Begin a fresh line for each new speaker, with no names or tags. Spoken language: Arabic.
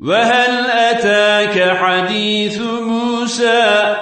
وهل أتاك حديث موسى